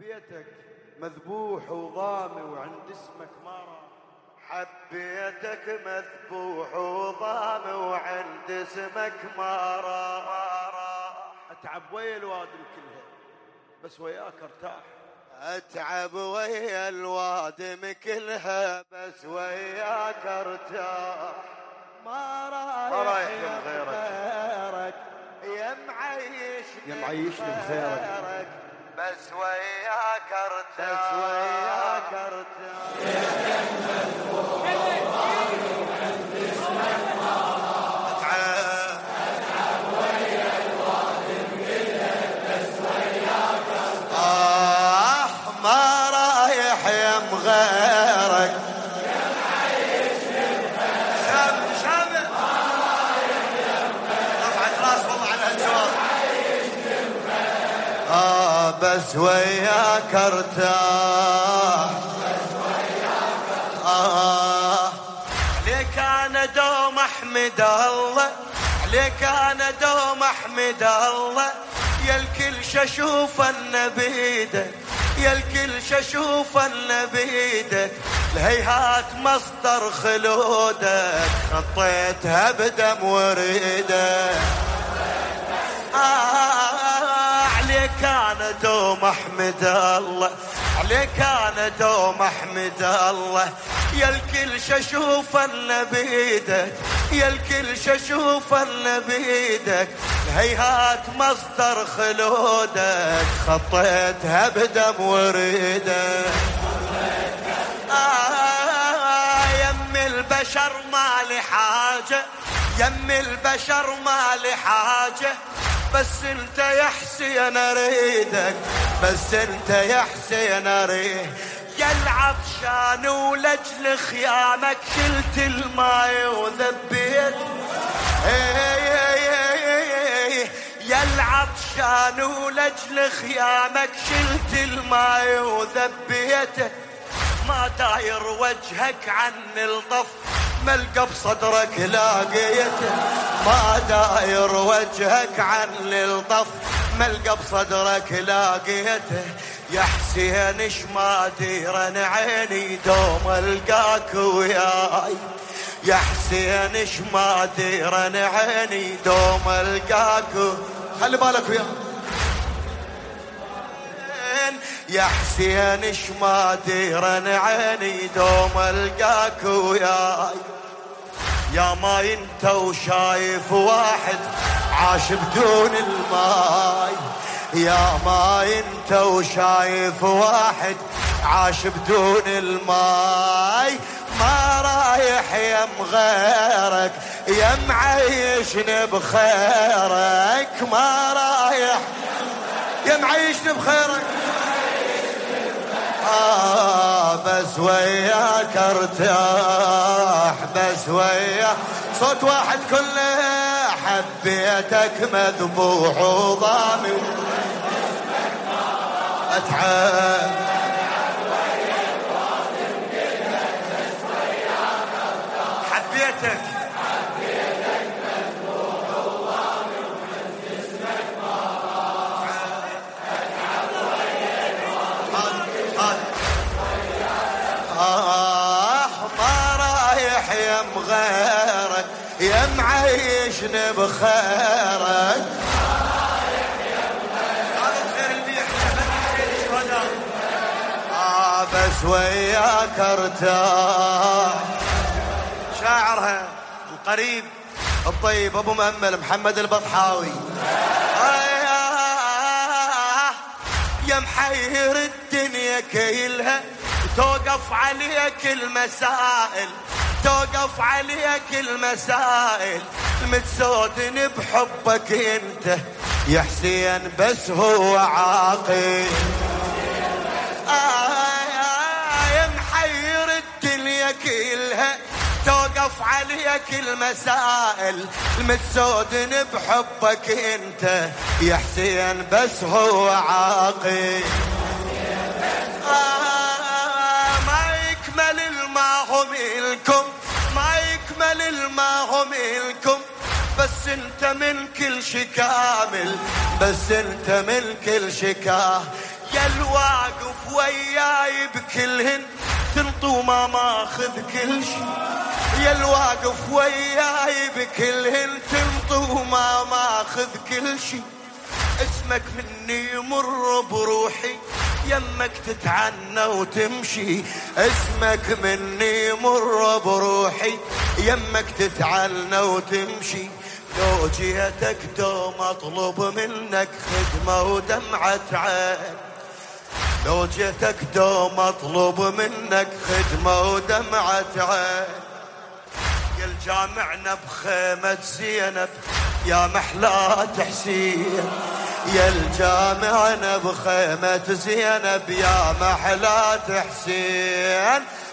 حبيتك مذبوح وضامي وعند اسمك ما راح حبيتك مذبوح وضامي وعند اسمك ما راح أتعب ويا الوادم كلها بس وياك أرتاح. أتعب ويا الوادم كلها بس وياك أرتاح. ما رايح يا من غيرك. يا معيشني يا. بس وياك ارتاح بس وياك ارتاح بس وياك ارتاح آه. عليك أنا دوم أحمد الله. عليك أنا دوم أحمد الله. يا الكل شاشوف ان بيدك يا الكل شاشوف ان بيدك الهيهات مصدر خلودك خطيتها بدم وريدك آه. أنا دوم أحمد الله. عليك أنا دوم أحمد الله. يا الكل شاشوف ان بيدك يا الكل شاشوف ان بيدك الهيهات مصدر خلودك. خطيتها بدم وريدك. آه يم البشر ما لي حاجة يم البشر ما لي حاجة بس انت يا حسين اريدك بس انت يا حسين اريد يا العطشان ولجل خيامك شلت الماي وذبيت. إي إي إي إي يا العطشان ولجل خيامك شلت الماي وذبيته ما داير وجهك عن الطف. ملقى بصدرك لاقيته ما داير وجهك عن الطف. ملقى بصدرك لاقيته يا حسين إيش ما ديرن عيني دوم ألقاك وياي. يا حسين إيش ما ديرن عيني دوم ألقاك. خلي بالك وياي. يا حسين إيش ما ديرن عيني دوم ألقاك وياي. يا ما أنت وشايف واحد عاش بدون الماي. يا ما أنت وشايف واحد عاش بدون الماي. ما رايح يا مغيرك يا معيشني بخيرك. ما رايح يا معيشني بخيرك. بس وياك ارتاح بس وياك صوت واحد كله حبيتك مذبوح وضامي اتعب يا مغيرك يا معيشني بخيرك. آه بس وياك ارتاح. شاعرها القريب الطيب أبو مأمل محمد البطحاوي. يا محير الدنيا كلها توقف عليك المسائل. توقف عليك المسائل متسودن بحبك انت. يا حسين بس هو عاقل. آه يا محير الدنيا كلها. توقف عليك المسائل متسودن بحبك انت. يا حسين بس هو عاقل. آه هو منكم بس أنت من كل شي كامل بس أنت من كل شي كامل يا الواقف وياي بكلهن تنطو ما ماخذ كل شي. يا الواقف وياي بكلهن تنطو ما ماخذ كل شي. اسمك مني يمر بروحي يمك تتعنى وتمشي. اسمك مني يمر بروحي. يمك تتعنى وتمشي. لو جيتك دوم اطلب منك خدمة ودمعة عين. لو جيتك دوم اطلب منك خدمة ودمعة عين. يا الجامعنا بخيمة زينب يا محلات حسين يا الجامعنا بخيمة زينب يا محلات حسين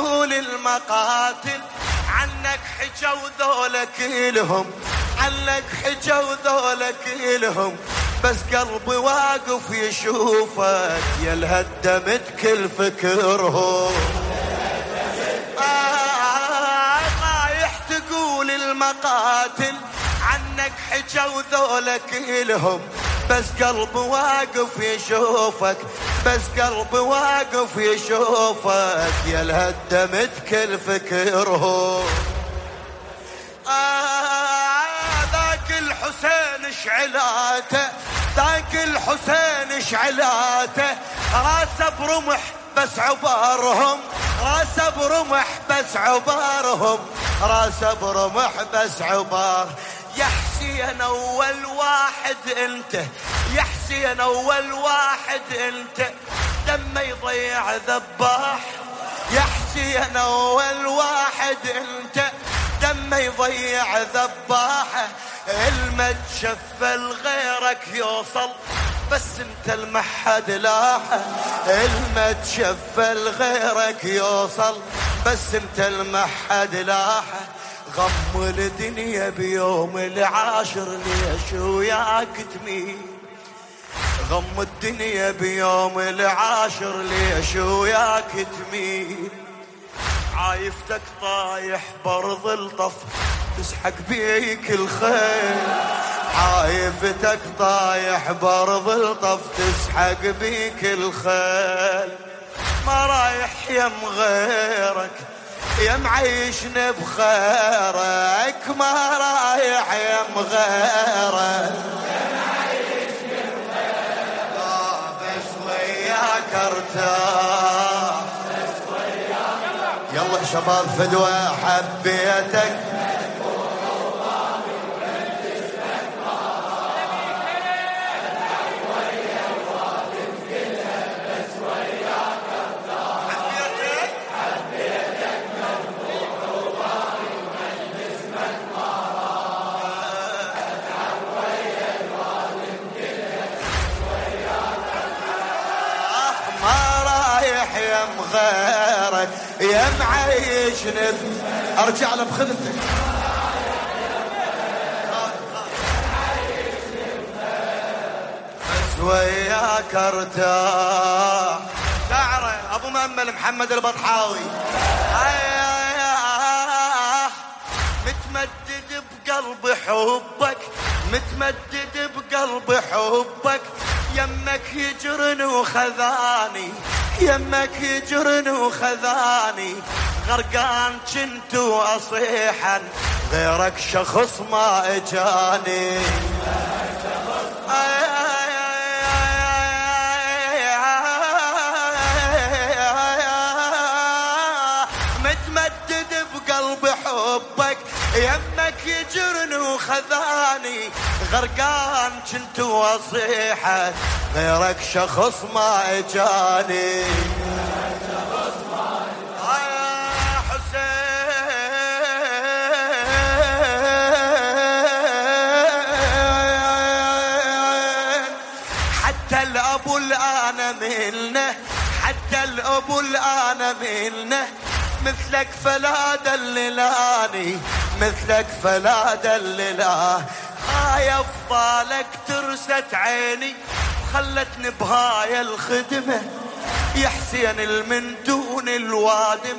تقول المقاتل عنك حجوا ذولك لهم. عنك حجوا ذولك لهم. بس قلبي واقف يشوفك يا الهدمت كل فكرهم آه طايح تقول المقاتل. عنك حجوا ذولك لهم. بس قلبي واقف يشوفك بس قلبي واقف يشوفك يا الهدمت كل فكرهم آه ذاك الحسين شعلاته ذاك الحسين شعلاته. راسه برمح بس عبارهم راسه برمح بس عبارهم. راسه برمح بس عبار. يا حسين أول واحد أنت. يا حسين أول واحد أنت دمه يضيع ذباح. يا حسين أول واحد أنت دمه يضيع ذباحه المد شفل غيرك يوصل بس أنت المحد لاحه المد شفل غيرك يوصل بس أنت المحد لاحه غم الدنيا بيوم العاشر ليش وياك تميل؟ غم الدنيا بيوم العاشر ليش وياك تميل؟ عايفتك طايح برض الطف تسحق بيك الخيل. عايفتك طايح برض الطف تسحق بيك الخيل. ما رايح يم غيرك يا معيشنا بخيرك. ما رايح يا مغيرك ارتاح يلا شباب فدوى حبيتك. معيشني ارجع له بخدمتك بس وياك ارتاح شعره ابو مأمل محمد البطحاوي آه، متمدد بقلب حبك متمدد بقلب حبك يمك يجرن وخذاني يمك يجرن وخذاني غرقان كنت واصيحا غيرك شخص ما إجاني. متمدد بقلب حبك يمك يجرني وخذاني غرقان كنت وصيحة غيرك شخص ما اجاني. حتى الأبو الآن ملنا حتى الأبو مثلك فلا دللاني مثلك فلا دللا. هاي افضالك ترست عيني وخلتني بهاي الخدمة. يا حسين المن دون الوادم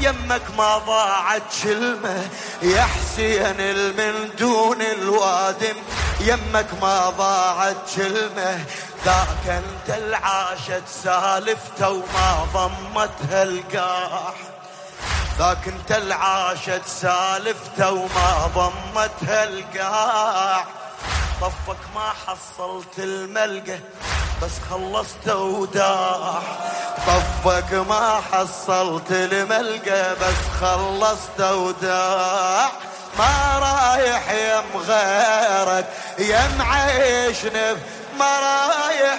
يمك ما ضاعت كلمة يا حسين المن دون الوادم يمك ما ضاعت كلمة ذاك انت العاشت سالفته وما ضمتها القاح ذاك انت العاشت سالفته وما ضمتها القاع طفك ما حصلت الملقى بس خلصت وداح. طفك ما حصلت الملقى بس خلصت وداح. ما رايح يم غيرك يم عيشنا ما رايح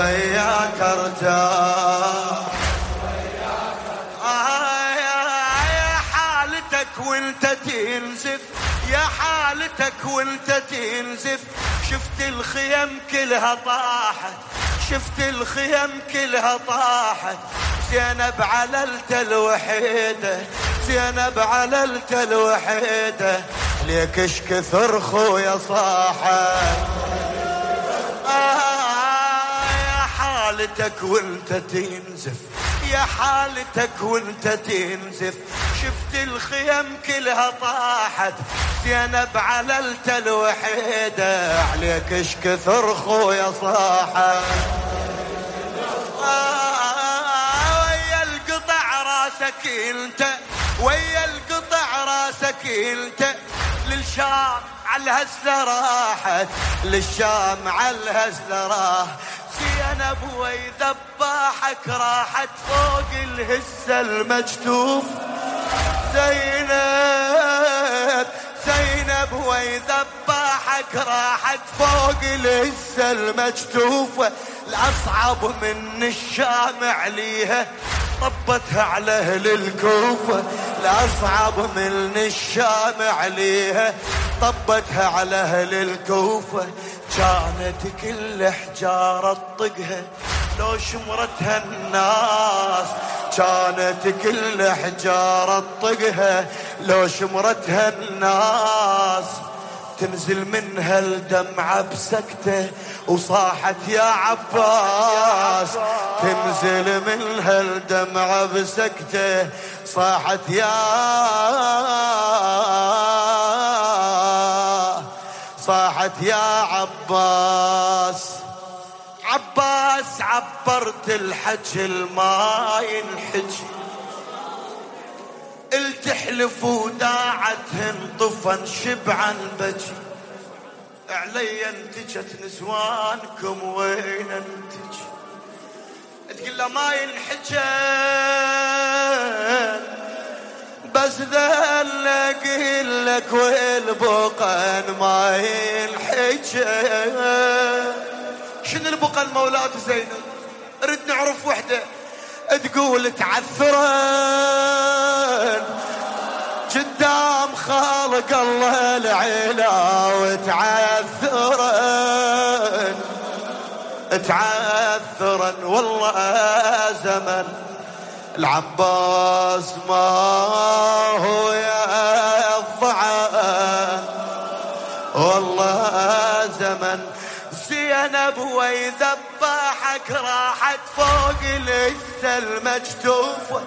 وياك ارتاح آه يا حالتك وانت تنزف. يا حالتك وانت تنزف. شفت الخيم كلها طاحت. شفت الخيم كلها طاحت. زينب عللت الوحيدة. زينب عللت الوحيدة. ليك اش كثر خويا صاحت. حالتك وانت تنزف. يا حالتك وانت تنزف. شفت الخيم كلها طاحت. زينب على التل وحيدة عليك اش كثر خويا صاحت. آه ويا القطع راسك انت. ويا القطع راسك انت. للشام الهزلة راحت للشام على الهزلة راحت زينب ويذبحك راحت فوق الهسة المجتوف. زينب زينب ويذبحك راحت فوق الهسة المجتوفة الأصعب من الشام عليها. طبتها على أهل الكوفة الأصعب من الشام عليها. طبتها على أهل الكوفة كانت كل حجارة تطقها. لو شمرتها الناس كانت كل حجارة تطقها. لو شمرتها الناس تنزل منها الدمعة بسكتة وصاحت يا عباس. تنزل منها الدمعة بسكتة صاحت يا صاحت يا عباس. عباس عبرت الحج الما ينحج. التحلف وداعتهن طفن شبعا بجي. علي انتجت نسوانكم وين انتج تقول له ما ينحجن. بس ذل أقول لك والبقن ما ينحكى شنو البقن مولات زينب؟ تقول تعثرن قدام خالق الله العلا وتعثرن تعثرن والله زمن العباس ما هو يا زينب ويذبحك راحت فوق لسه المجتوفة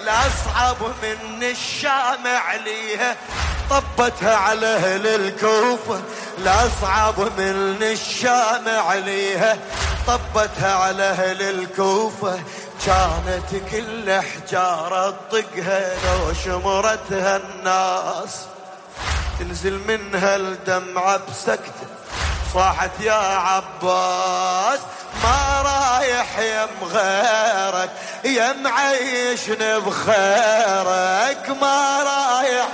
الأصعب من الشام عليها طبتها على أهل الكوفة الأصعب من الشام عليها طبتها على أهل الكوفة كانت كل حجارة تطقها لو شمرتها الناس. تنزل منها الدمعة بسكتة صاحت يا عباس ما رايح يم غيرك يا معيشني بخيرك. ما رايح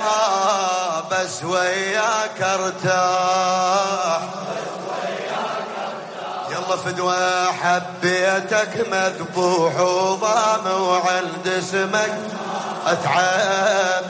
آه بس وياك ارتاح يلا فدوى حبيتك مذبوح وضام وعند اسمك. اتعب